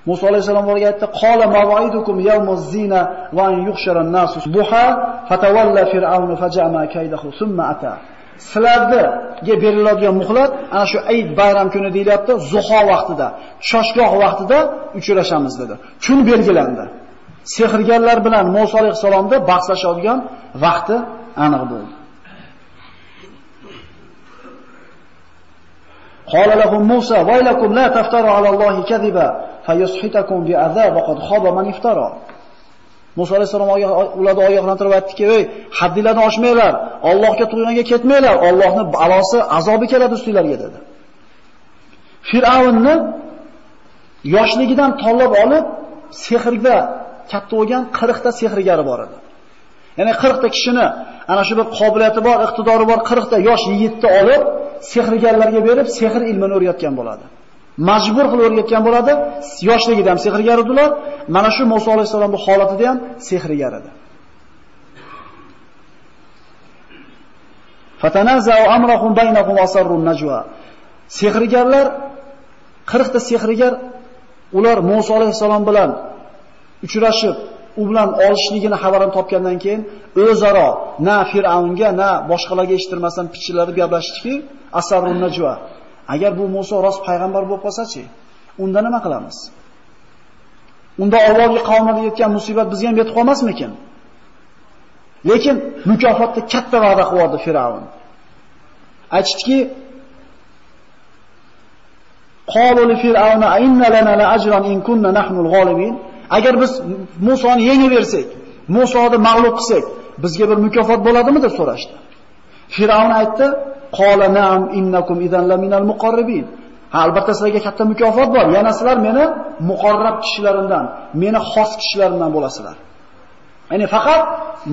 Musa alayhisalom ularga aytdi: "Qala mawaidukum yawmuz zina va an yuhshara an-nasu buha fatawalla fir'aunu fajama kaydahu thumma ata." Sizlarga beriladigan muhlat ana shu Eid bayram kuni deyilyapti, zuho vaqtida, shoshgoh vaqtida uchrashamiz dedi. Kun belgilandi. Sehrgarlar bilan Musa alayhisalomda bahslashadigan vaqti aniq bo'ldi. قال لهم موسى ويلكم لا تفتروا على الله كذبا فيسحتكم بعذاب وقد خاب من افترى Musa alayhisalom ularni ogohlantirib aytdiki, "Ey, haddinglarni oshmanglar, Allohga tug'yonga ketmanglar, Allohning balosi, azobi keladi ustinglarga" dedi. Fir'avnni yoshligidan tanlab olib, sehrga katta bo'lgan 40 ta sehrgari bor edi. Ya'ni 40 ta kishini ana shu bir qobiliyati bor, iqtidori bor 40 ta yosh yigitni olib, sehrgarlarga berib, sehr ilmini o'rgatgan bo'ladi. Majbur qilib o'rgatgan bo'ladi. Yoshligida ham sehrgar edilar. Mana shu Musa alayhisolamning holatida ham sehrgar edi. Fatanaza'u amrahum baynahum wasarrun najwa. Sehrgarlar 40 ta sehrgar ular Musa alayhisalom bilan uchrashib, u bilan olishligini xabarini topgandan keyin o'zaro na Fir'avnga, na boshqalarga eshittirmasdan pichirlarib gaplashdiki, asarrun najwa. Agar bu Musa rost payg'ambar bo'lib qolsa-chi, unda nima qilamiz? Unda Allohga qavmiga yetgan musibat bizga ham yetib qolmasmikin? Lekin mukofotda katta va'da qildi Fir'avn. Aytdiki, qalu li fir'auna inna lana la ajran in kunna nahnu al-ghalibin. Agar biz Musoni yengib bersak, Musoni mag'lub qilsak, bizga bir mukofot bo'ladimi deb so'rashdi. Fir'avn aytdi: Qola na'am innakum idan laminal muqarribin." Ha, albatta sizlarga katta mukofot bor. Yana sizlar meni muqarrab kishilarimdan, meni xos kishilarimdan bo'lasizlar. Ya'ni faqat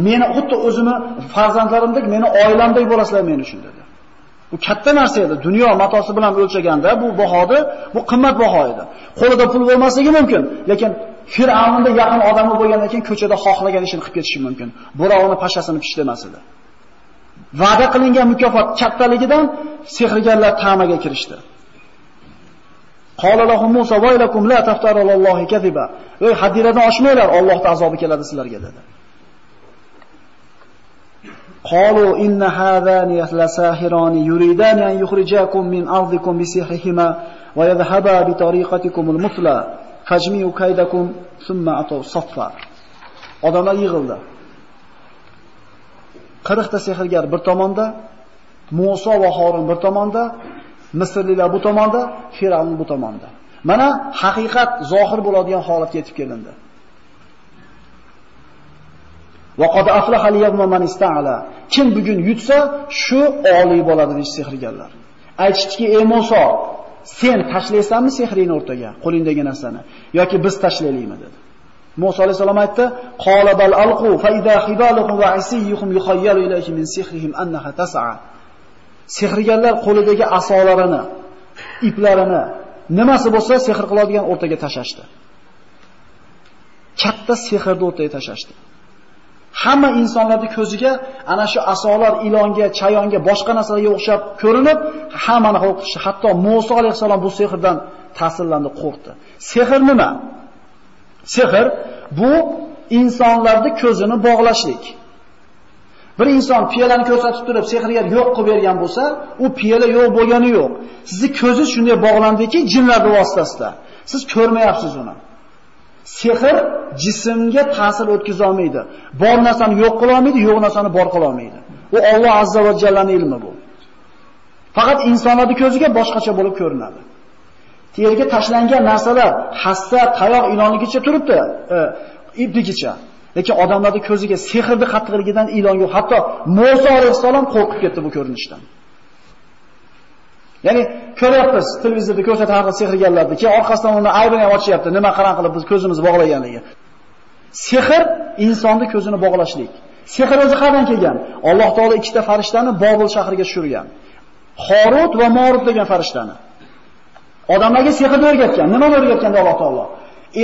meni xuddi o'zimni farzandlarimdek, meni oilamdek bo'lasizlar men uchun dedi. Bu katta narsa edi. Dunyo matosi bilan o'lchaganda bu bahodi, bu qimmat baho edi. Qo'lida pul bo'lmasligi mumkin, lekin Fir'avnning yaqin odami bo'lgandan keyin ko'chada xohlagan ishini qilib ketishi mumkin. Birovni pashasini pishlamas edi. Va'da qilingan mukofot kattaligidan sehrgarlar ta'maga kirishdi. Qala lahum Musa vaylakum la taftaru alallohi kadiba. Ey hadiradan oshmanglar, Allohning azobi keladi sizlarga dedi. Qalu inna hadhani lasahirani yuridani an yukhrijakum min ardikum bisihrihima wa yadhhaba bi tariqatikum al-mutla fajmi'u kaydakum thumma ataw saffa. Odamlar yig'ildi. 40 ta sehrgar bir tomonda, Musa va Harun bir tomonda, Misrliklar bu tomonda, Firavn bu tomonda. Mana haqiqat zohir bo'ladigan holatga yetib kelindi. Va qad aflaha al-yawma man. Kim bugun yutsa, shu oliy bo'ladi deydi sehrgarlar. Aytishdiki, "Ey Musa, sen tashlaysanmi sehringni o'rtaga, qo'lingdagi narsani, yoki biz tashlaylikmi?" dedi. Musa alayhisalom aytdi: "Qala bal alqu fa idha hibaluhum wa asiyuhum yukhayyalu ilayhi min sihrihim annaha tas'a." Sehrgarlar qo'lidagi asolarini, iplarini, nimasi bo'lsa sehr qiladigan o'rtaga tashashdi. Katta sehrni o'rtaga tashashdi. Hamma insonlarning ko'ziga ana shu asolar ilonga, chayonga, boshqa narsalarga o'xshab ko'rinib, hammani qo'rqitishdi. Hatto Musa alayhisalom bu sehrdan ta'sirlandi, qo'rqdi. Sehr nima? Sehr bu insonlarning ko'zini bog'lashlik. Bir inson piyolani ko'rsatib turib, sehrga yo'q qilib bergan bo'lsa, u piyola yo'q bo'lgani yo'q. Sizning ko'zingiz shunday bog'landiki, jinlar vositasida. Siz ko'rmayapsiz uni. Sehr jismga ta'sir o'tkaza olmaydi. Bor narsani yo'q qila olmaydi, yo'q narsani bor qila olmaydi. U Alloh azza va jallaning ilmi bu. Faqat insonlarning ko'ziga boshqacha bo'lib ko'rinadi. Terga tashlangan narsalar hassa, tayoq, ilonligicha turibdi, e. Lekin odamlarning ko'ziga sehrni qattiqligidan ilon yo'q. Hatto Musa alayhisalom qo'rqib ketdi bu ko'rinishdan. Ya'ni ko'ryapmiz televizorda ko'rsatadigan sehrgarlarni. Keyin orqasidan uni aybini ham ochyapti. Nima qaran qilib biz ko'zimizni bog'laganligi. Sehr insonni ko'zini bog'lashlik. Sehr o'zi qayerdan kelgan? Alloh taolo ikkita farishtani Bobil shahriga tushirgan. Xorut va Morut degan farishtani. Odamlarga sehrni o'rgatgan. Nimani o'rgatganda Alloh taolo?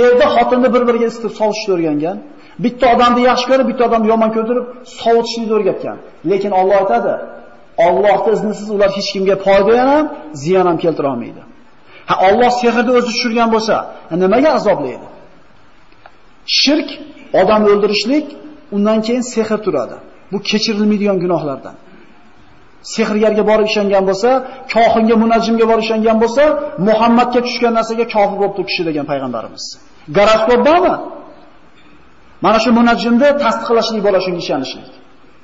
Erda xotinni bir-biriga isitib sovutishni o'rgangan. Bitta odamni yaxshi ko'rib, bitta odamni yomon ko'rib, sovutishni o'rgatgan. Lekin Alloh aytadi, Allohning iznisiz ular hech kimga foyda ham, ziyon ham keltira olmaydi. Ha Alloh sehrni o'zi tushirgan bo'lsa, nimaga azoblaydi? Shirk, odam o'ldirishlik, undan keyin sehr turadi. Bu kechirilmaydigan gunohlardan. Sehrgarga borib ishongan bo'lsa, kohinga, munajjimga borib ishongan bo'lsa, Muhammadga tushgan narsaga kofir bo'lib kishi degan payg'ambarimiz. Garaskop bormi? Mana shu munajjimni tasdiqlashlik bo'la shunga ishonishlik.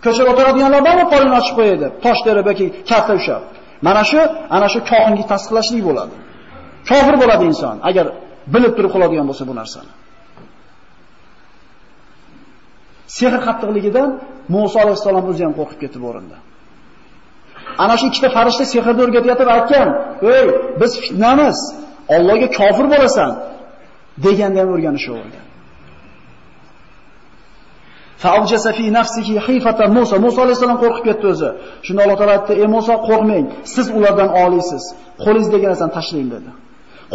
Ko'chada o'tiradiganlar bormi qo'lini ochib qo'yadi, tosh terib yoki katta ushab. Mana shu ana shu kohinga tasdiqlashlik bo'ladi. Kofir bo'ladi inson agar bilib turib qiladigan bo'lsa bu narsani. Sehr qattiqligidan Musa alayhisalom o'zi ham qo'rqib ketib o'rindi. Ana shu ikkita farishta sehrni o'rgatayotib aytgan, "Ey, biz fitnamiz. Allohga kofir bo'lasan." deganda ham o'rganishi bo'lgan. Fa'awjasa fi nafsihi hifata Musa. Musa alayhisalom qo'rqib ketdi o'zi. Shunda Alloh taolo aytdi: "Ey Musa, qo'rqmang. Siz ulardan oliysiz. Qo'lingizdagi narsani tashlang" dedi.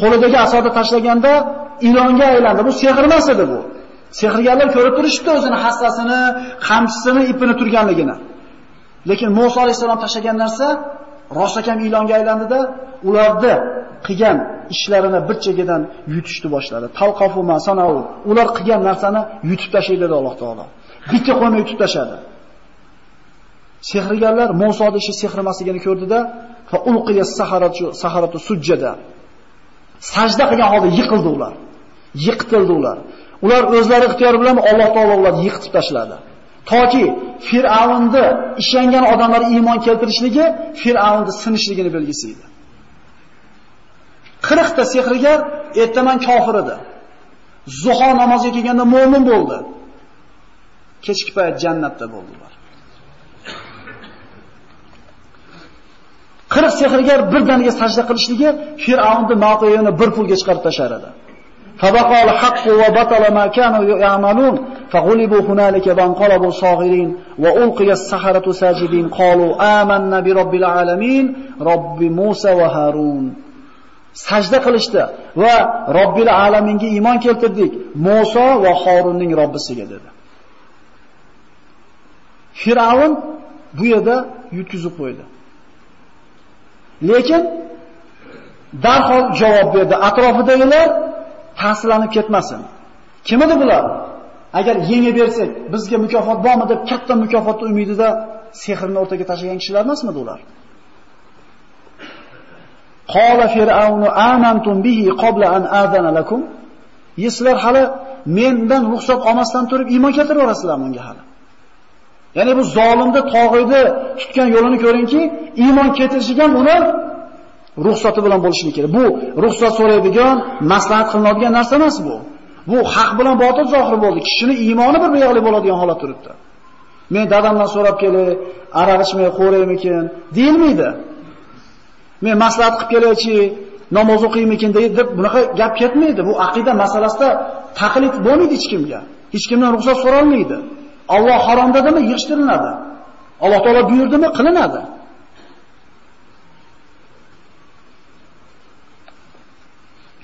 Qo'lidagi asoni tashlaganda ilonga aylandi. Bu sehr emas edi bu. Sehrgarlar ko'rib turishibdi o'zini hassasini, qamchisini, ipini turganligini. Lekin Musa alayhisalom tashlagan narsa rostakam ilonga aylandida, ularni qilgan ishlarini bir chegadan yutishni boshladi. Talqafu ma sanau. Ular qilgan narsani yutib tashlaydi dedi Alloh taolo. Bitta qo'yma yutib tashadi. Sehrgarlar Musoning ishi sehr emasligini ko'rdida, fa ulqiya saharatu saharatu sujjada. Sajda qilgan holda yiqildi ular. Yiqtildi ular. Ular o'zlari ixtiyor bilan Alloh taolo ularni yiqitib tashladi. Toki Fir'avnni ishongan odamlar iymon keltirishligi Fir'avnni sinishligini belgisi edi. 40 ta sehrgar ertaman kofir edi. Zuho namoziga kelganda mu'min bo'ldi. Kechki payt jannatda bo'ldilar. 40 sehrgar birdaniga sajda qilishligi Fir'avnni mavqeini bir pulga chiqarib tashar edi. فبقى الحق وبطل ما كانوا يعملون فغلبوا هنالك وانقلبوا صاغرين وألقي السحرة ساجدين قالوا آمنا برب العالمين رب موسى وهارون sajda qilishdi va Robbil alaminga iymon keltirdik. Musa va Harunning Robbisiga dedi. Firavun bu yerda yutkizib qo'ydi. Lekin darhol javob berdi. Atrofidagilar ta'sirlanib ketmasin. Kim edi bular? Agar yengib bersak, bizga mukofot bormi deb katta mukofotni umidida sehrni o'rtaga tashlagan kishilar emasmi ular? Qala fir'aunu amantum bihi qabla an adana lakum? Sizlar hali mendan ruxsat olmasdan turib iymon keltirib yorasizlar bunga hali. Ya'ni bu zolimni tog'iydi tutgan yo'lini ko'ringki, iymon keltirishgan uni ruxsati bilan bo'lishi kerak. Bu ruxsat so'raydigan, maslahat qilinadigan narsa emas bu. Bu haq bilan botil zohir bo'ldi. Kishining iymoni bir yoqli bo'ladigan holat turibdi. Men dadamdan so'rab kelay, aroq ichmay qo'raymikin, deyilmaydi. Men maslahat qilib kelaychi, namoz o'qiymikin deb bunaqa gap ketmaydi. Bu aqida masalasida taqlid bo'lmaydi hech kimga. Hech kimdan ruxsat so'ralmaydi. Alloh harom demi yig'ishtiriladi. Alloh taolo buyurdimi, qilinadi.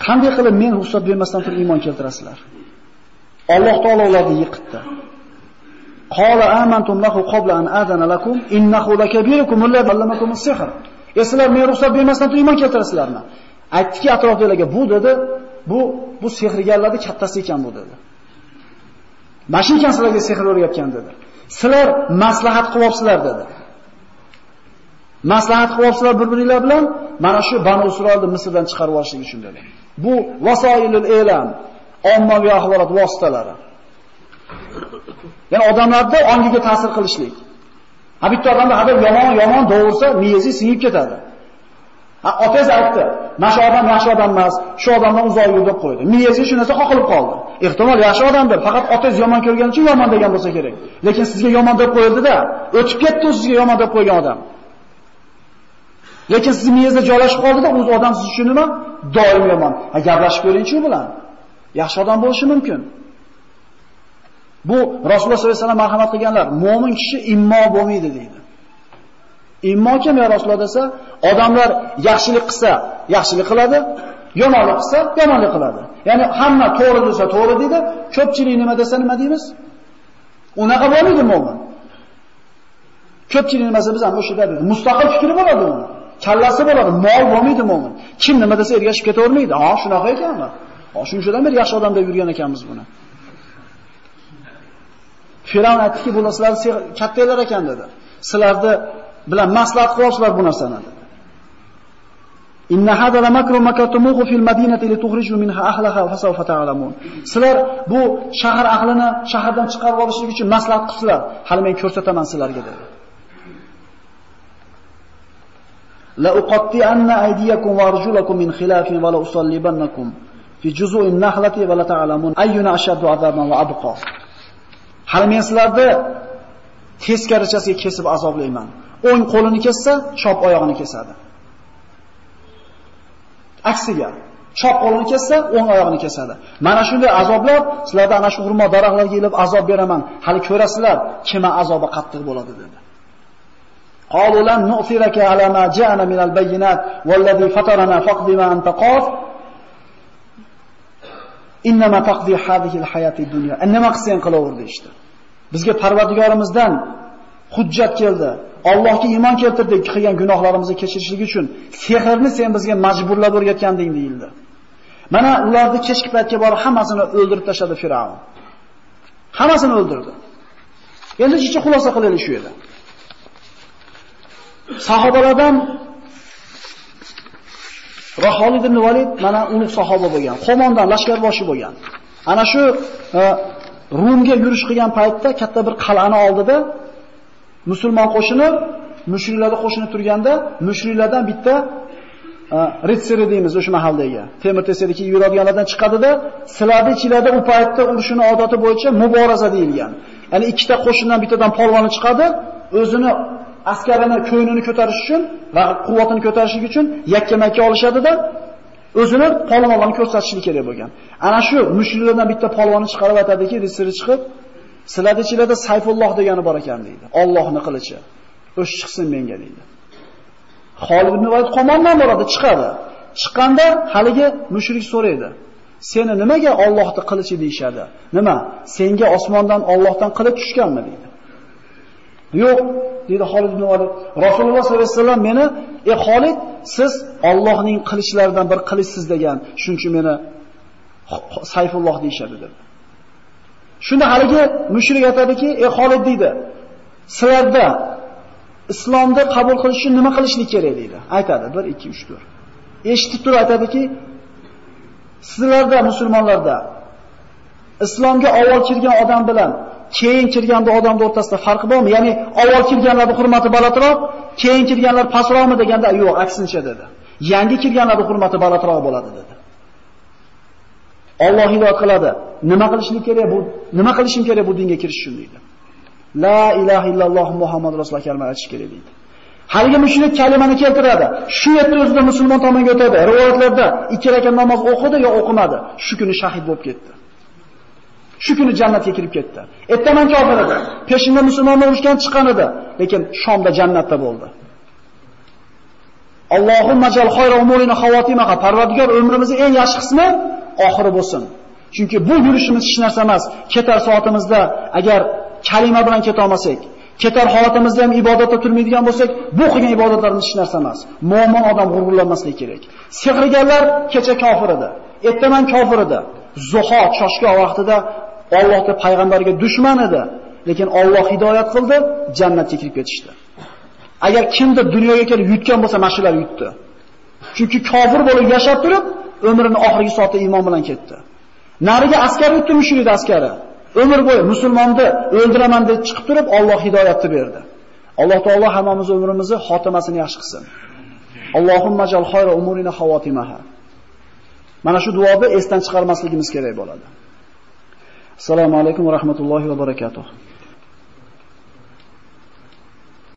Qanday qilib men ruxsat bermasdan turib iymon keltirasizlar? Alloh taolo ularni yiqitdi. Qala amantum lahu qabla an adana lakum innahu lakabirukum alladhi allamakum as-sihr. Sizlar men ruxsat bermasdan turib iymon keltirasizlarmi? Aytdiki atrofdagilarga bu dedi, bu bu sehrgarlarning kattasi ekan bu dedi. Mashin ekan sizlarga sehr o'rgatgan dedi. Sizlar maslahat qilyapsizlar dedi. Maslahat qilyapsizlar bir-biringlar bilan mana shu Banu Isroilni Misrdan chiqarib olishlik uchun dedi. Bu vasoilul e'lam, ommaviy axborot vositalari. Ya'ni odamlarda ongiga ta'sir qilishlik. Ha bitta odamda xabar yomon yomon doğursa miyasi singib ketadi. Ha otangiz aytdi, "Mana shu odam yaxshi odam emas, shu odamdan uzoq yur" deb qo'ydi. Miyasi shu narsa qoqilib qoldi. Ehtimol yaxshi odamdir, faqat otangiz yomon ko'rgani uchun yomon degan bo'lsa kerak. Lekin sizga yomon deb qo'yildi-da, o'tib ketdi sizga yomon deb qo'ygan odam. Lekin sizning miyangizda joylashib qoldida, o'z odam siz uchun nima? Doim yomon. Ha gaplashib ko'ring-chi u bilan. Yaxshi odam bo'lishi mumkin. Bu Rasululloh sollallohu alayhi vasallam marhamat qilganlar, mu'min kishi immo bo'lmaydi deydi. Immo kim ya Rasululloh desa, odamlar yaxshilik qilsa, yaxshilik qiladi, yomonlik qilsa, yomonlik qiladi. Ya'ni hamma to'g'ri desa to'g'ri deydi, ko'pchilik nima desa nima deymiz? Unaqa bo'lmaydi mu'min. Ko'pchilik nimasi biz ham o'sha deydi. Mustaqil fikri bo'ladi uni. Kallasi bo'ladi, mol bo'lmaydi mo'min. Kim nima desa ergashib ketavermaydi. Ha, shunaqa ekanmi? Ha, shunchadan beri yaxshi odam deb yurgan ekanmiz buni. Firavn aytdiki, bu narsalar kattalar ekan dedi. Sizlarni bilan maslahat qilyapsizlar bu narsani dedi. Inna hada la makru makatumuhu fil madinati litukhriju minha ahlaha fa sawfa ta'lamun. Sizlar bu shahar ahlini shahardan chiqarib olishlik uchun maslahat qilsizlar. Hali men ko'rsataman sizlarga dedi. La uqatti'anna aydiyakum wa arjulakum min khilafin wa la usallibannakum fi juz'in nahlati wa la ta'lamun ayyuna ashaddu azaban wa abqa. Hali men sizlarni teskarichasiga kesib azoblayman. O'ng qo'lini kessa, chop oyog'ini kesadi. Aksiga, chop qo'lini kessa, o'ng oyog'ini kesadi. Mana shunday azoblab, sizlarga ana shu xurmo daraxtlarga kelib azob beraman. Hali ko'rasizlar, kima azobi qattiq bo'ladi dedi. قالوا لن نؤثرك على ما جاءنا من البينات والذي فطرنا فاقض ما أنت قاض إنما تقضي هذه الحياة الدنيا إنما qilsang qilaverdi işte. Bizga Parvardigorimizdan hujjat keldi. Allohga iymon keltirdik qilgan gunohlarimizni kechirishlik uchun sehrni sen bizga majburlab o'rgatganding deyildi. Mana ularni kechki paytga borib hammasini o'ldirib tashladi Firavn. Hammasini o'ldirdi. Endi ichi xulosa qilaylik shu yerda. Sahobalardan Raholid ibn Valid mana ulug' sahoba bo'lgan. Qo'mondan lashkarboshi bo'lgan. Ana shu e, Rumga yurish qilgan paytda katta bir qal'ani oldida musulmon qo'shini mushriklarga qo'shini turganda mushriklardan bitta e, ritseri deymiz o'sha mahaldagi temir tesadagi yuradiganlardan chiqadida sizlarni ichinglarda u paytda urushini odati bo'yicha muboraza deyilgan. Ya'ni ikkita qo'shindan bittadan polvoni chiqadi, o'zini askarini ko'nglini ko'tarish uchun va quvvatini ko'tarishlik uchun yakka-makka olishadida o'zini polvonlarni ko'rsatishlik kerak bo'lgan. Ana shu mushriklardan bitta polvonni chiqarib aytadiki, risiri chiqib, sizlarning ichinglarda Sayfulloh degani bor ekan deydi. Allohning qilichi. O'sh chiqsin menga deydi. Xolid ibn Valid qo'mondan boradi, chiqadi. Chiqqanda haligi mushrik so'raydi. Seni nimaga Allohning qilichi deyshadi? Nima? Senga osmondan Allohdan qilich tushganmi deydi. Yo'q, dedi Xolid ibn Valid. Rasululloh sollallohu alayhi vasallam meni, "Ey Xolid, siz Allohning qilichlaridan bir qilichsiz degan, Shuncha meni Sayfulloh deyshadi" dedi. Shunda haligi mushrik aytadiki, "Ey Xolid" deydi. "Sizlarda islomni qabul qilish uchun nima qilishlik kerak?" deydi. Aytadi 1 2 3 4. Eshitib turib aytadiki, "Sizlarda musulmonlarda islomga avval kirgan odam bilan keyin kirganda odamlar o'rtasida farqi bormi? Ya'ni avval kirganlarning hurmati balandroq, keyin kirganlar pastroqmi deganda yo'q, aksincha dedi. Yangi kirganlarning hurmati balandroq bo'ladi dedi. Alloh hidoyat qiladi. Nima qilishni kerak bu? Nima qilishim kerak bu dinga kirish uchun deydi. La ilaha illalloh Muhammad rasululloh kalimani aytish kerak deydi. Haligi mushrik kalimani keltiradi. Shu yerda o'zida musulmon tomonga o'tadi. Rivoyatlarda ikki rakat namoz o'qidi yo o'qimadi. Shu kuni shahid bo'lib ketdi. Shu kuni jannatga kirib ketdi. Ertaman kofir edi. Peshinda musulmonlar urushgan chiqqan edi, lekin Shomda jannatda bo'ldi. Allohumma jal khayra umurina xavotimaha. Parvardigor umrimizning eng yaxshi qismi oxiri bo'lsin. Chunki bu yurishimiz hech narsa emas. Ketar soatimizda agar kalima bilan keta olmasak, ketar holatimizda ham ibodatda turmaydigan bo'lsak, bu qilgan ibodatlarimiz hech narsa emas. Mu'min odam g'ururlanmasligi kerak. Sehrgarlar kecha kofir edi. Ertaman kofir edi. Zuho choshga vaqtida Allohga payg'ambarga dushman edi, lekin Alloh hidoyat qildi, jannatga kirib ketishdi. Agar kimdir dunyoga kelib yutgan bo'lsa, mashular yutdi. Chunki kofir bo'lib yashab turib, umrini oxirgi soatda iymon bilan ketdi. Nariga askar yutdi mushrik askari. Umr bo'yi musulmonni o'ldiraman deb chiqib turib, Alloh hidoyatni berdi. Alloh taolo hammamiz umrimizni xotimasini yaxshi qilsin. Allohumma jal khayra umurina xavotimaha. Mana shu duoni esdan chiqarmasligimiz kerak bo'ladi. Assalomu alaykum va rahmatullohi va barakatuh.